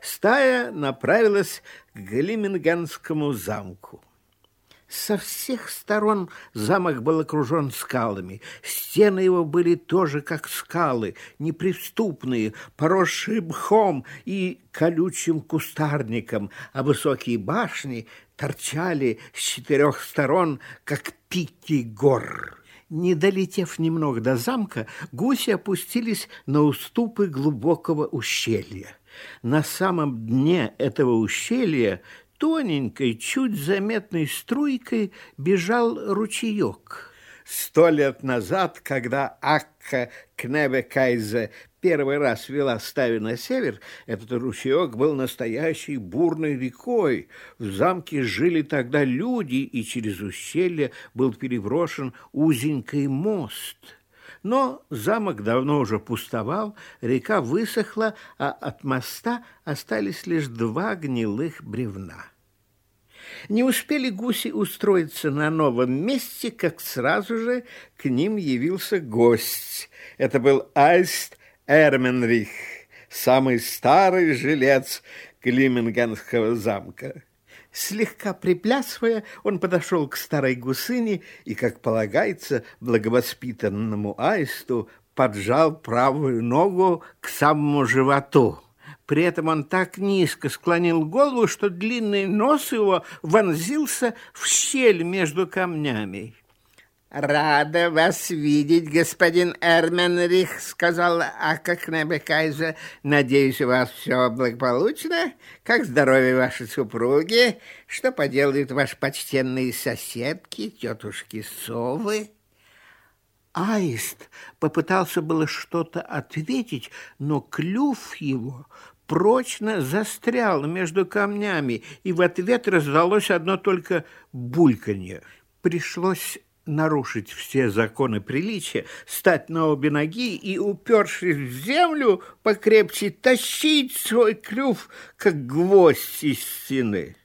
стая направилась к Глимингенскому замку. Со всех сторон замок был окружен скалами. Стены его были тоже как скалы, неприступные, поросшие мхом и колючим кустарником, а высокие башни торчали с четырех сторон, как пики гор. Не долетев немного до замка, гуси опустились на уступы глубокого ущелья. На самом дне этого ущелья тоненькой, чуть заметной струйкой бежал ручеек. Сто лет назад, когда Акка Кнебекайзе первый раз вела стаю на север, этот ручеек был настоящей бурной рекой. В замке жили тогда люди, и через ущелье был переброшен узенький мост. Но замок давно уже пустовал, река высохла, а от моста остались лишь два гнилых бревна. Не успели гуси устроиться на новом месте, как сразу же к ним явился гость. Это был Айст Эрменрих, самый старый жилец Климингенского замка. Слегка приплясывая, он подошел к старой гусыне и, как полагается, благовоспитанному аисту, поджал правую ногу к самому животу. При этом он так низко склонил голову, что длинный нос его вонзился в щель между камнями. «Рада вас видеть, господин Эрменрих», — сказала Ака Кнебекайза. «Надеюсь, у вас все благополучно? Как здоровье вашей супруги? Что поделают ваши почтенные соседки, тетушки Совы?» Аист попытался было что-то ответить, но клюв его прочно застрял между камнями, и в ответ раздалось одно только бульканье. Пришлось нарушить все законы приличия, стать на обе ноги и, упершись в землю, покрепче тащить свой клюв, как гвоздь из стены.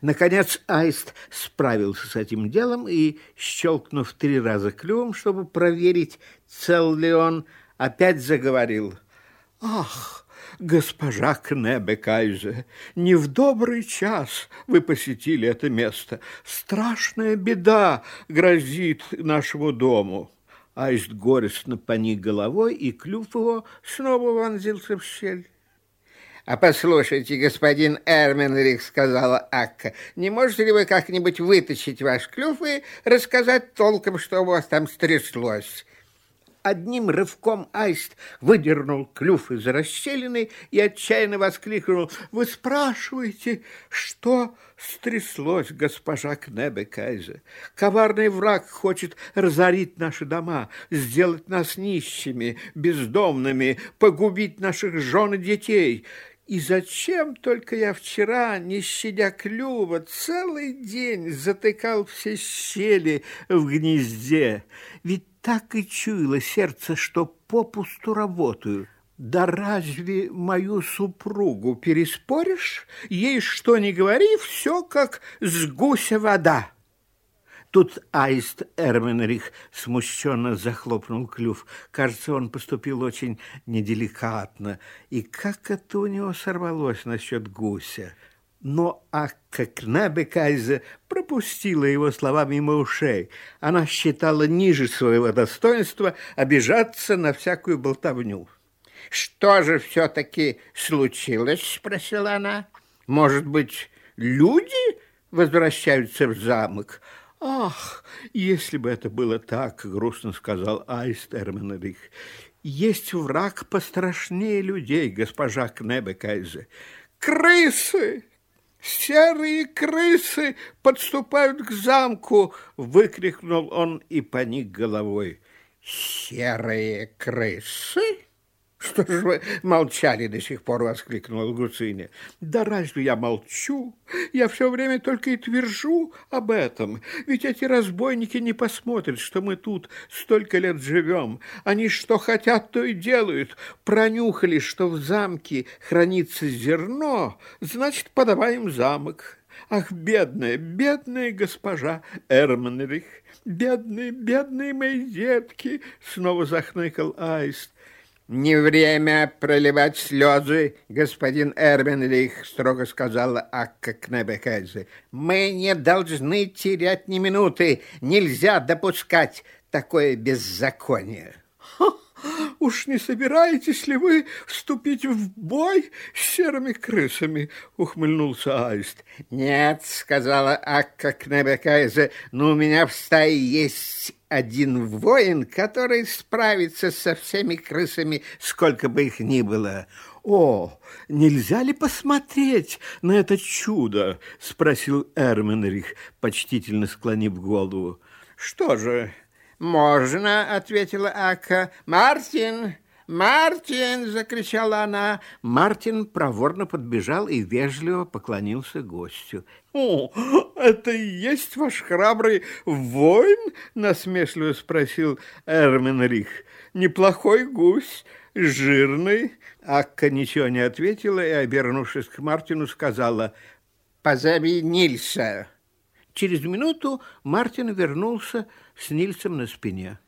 Наконец Аист справился с этим делом и, щелкнув три раза клювом, чтобы проверить, цел ли он, опять заговорил. «Ах!» Госпожа Кнебекайзе, не в добрый час вы посетили это место. Страшная беда грозит нашему дому. Аист горестно поник головой, и клюв его снова вонзился в щель. «А послушайте, господин Эрменрих, — сказала Акка, — не можете ли вы как-нибудь вытащить ваш клюв и рассказать толком, что у вас там стряслось? Одним рывком Аист выдернул клюв из расщелины и отчаянно воскликнул. «Вы спрашиваете, что стряслось, госпожа Кнебекайзе? Коварный враг хочет разорить наши дома, сделать нас нищими, бездомными, погубить наших жен и детей». И зачем только я вчера, не щадя клюва, целый день затыкал все щели в гнезде? Ведь так и чуяло сердце, что попусту работаю. Да разве мою супругу переспоришь? Ей что ни говори, все как с гуся вода. Тут аист Эрменрих смущенно захлопнул клюв. Кажется, он поступил очень неделикатно. И как это у него сорвалось насчет гуся? Но Акка Кнабекайзе пропустила его слова мимо ушей. Она считала ниже своего достоинства обижаться на всякую болтовню. «Что же все-таки случилось?» – спросила она. «Может быть, люди возвращаются в замок?» «Ах, если бы это было так!» – грустно сказал Айст Эрменерих. «Есть враг пострашнее людей, госпожа Кнебекайзе. Крысы!» «Серые крысы подступают к замку!» — выкрикнул он и поник головой. «Серые крысы?» «Что же вы молчали до сих пор?» — воскликнула Гуциня. «Да разве я молчу? Я все время только и твержу об этом. Ведь эти разбойники не посмотрят, что мы тут столько лет живем. Они что хотят, то и делают. Пронюхали, что в замке хранится зерно, значит, подаваем замок. Ах, бедная, бедная госпожа Эрманрих, бедные, бедные мои детки!» Снова захныкал Аист. «Не время проливать слезы, господин Эрбенлих», строго сказала Акка Кнебекайзе. «Мы не должны терять ни минуты. Нельзя допускать такое беззаконие». Уж не собираетесь ли вы вступить в бой с серыми крысами? Ухмыльнулся Аист. Нет, сказала Акка Кнебекайзе, но у меня в стае есть один воин, который справится со всеми крысами, сколько бы их ни было. «О, нельзя ли посмотреть на это чудо?» — спросил Эрменрих, почтительно склонив голову. «Что же, можно?» — ответила Ака. «Мартин! Мартин!» — закричала она. Мартин проворно подбежал и вежливо поклонился гостю. «О, это и есть ваш храбрый воин?» — насмешливо спросил Эрменрих. «Неплохой гусь, жирный». Акка ничего не ответила и, обернувшись к Мартину, сказала «Позови Нильса». Через минуту Мартин вернулся с Нильсом на спине.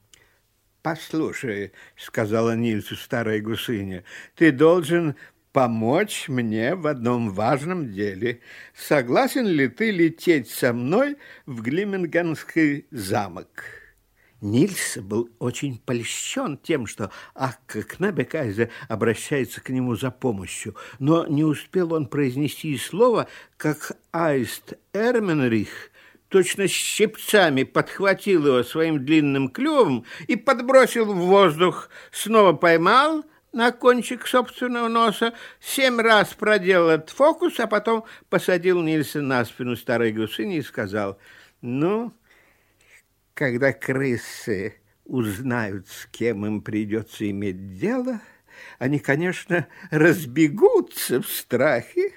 «Послушай», — сказала Нильсу старая гусыня, — «ты должен помочь мне в одном важном деле. Согласен ли ты лететь со мной в Глимингенский замок?» Нильс был очень польщен тем, что Акка Кнабекайзе обращается к нему за помощью, но не успел он произнести и слова, как Аист Эрменрих точно щипцами подхватил его своим длинным клювом и подбросил в воздух, снова поймал на кончик собственного носа, семь раз проделал этот фокус, а потом посадил Нильса на спину старой гусыни и сказал, «Ну, когда крысы узнают, с кем им придется иметь дело, они, конечно, разбегутся в страхе.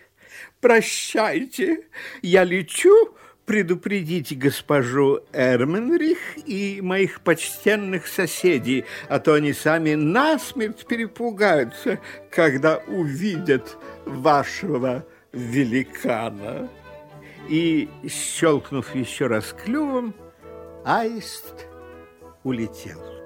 Прощайте, я лечу предупредить госпожу Эрменрих и моих почтенных соседей, а то они сами насмерть перепугаются, когда увидят вашего великана. И, щелкнув еще раз клювом, аист улетел.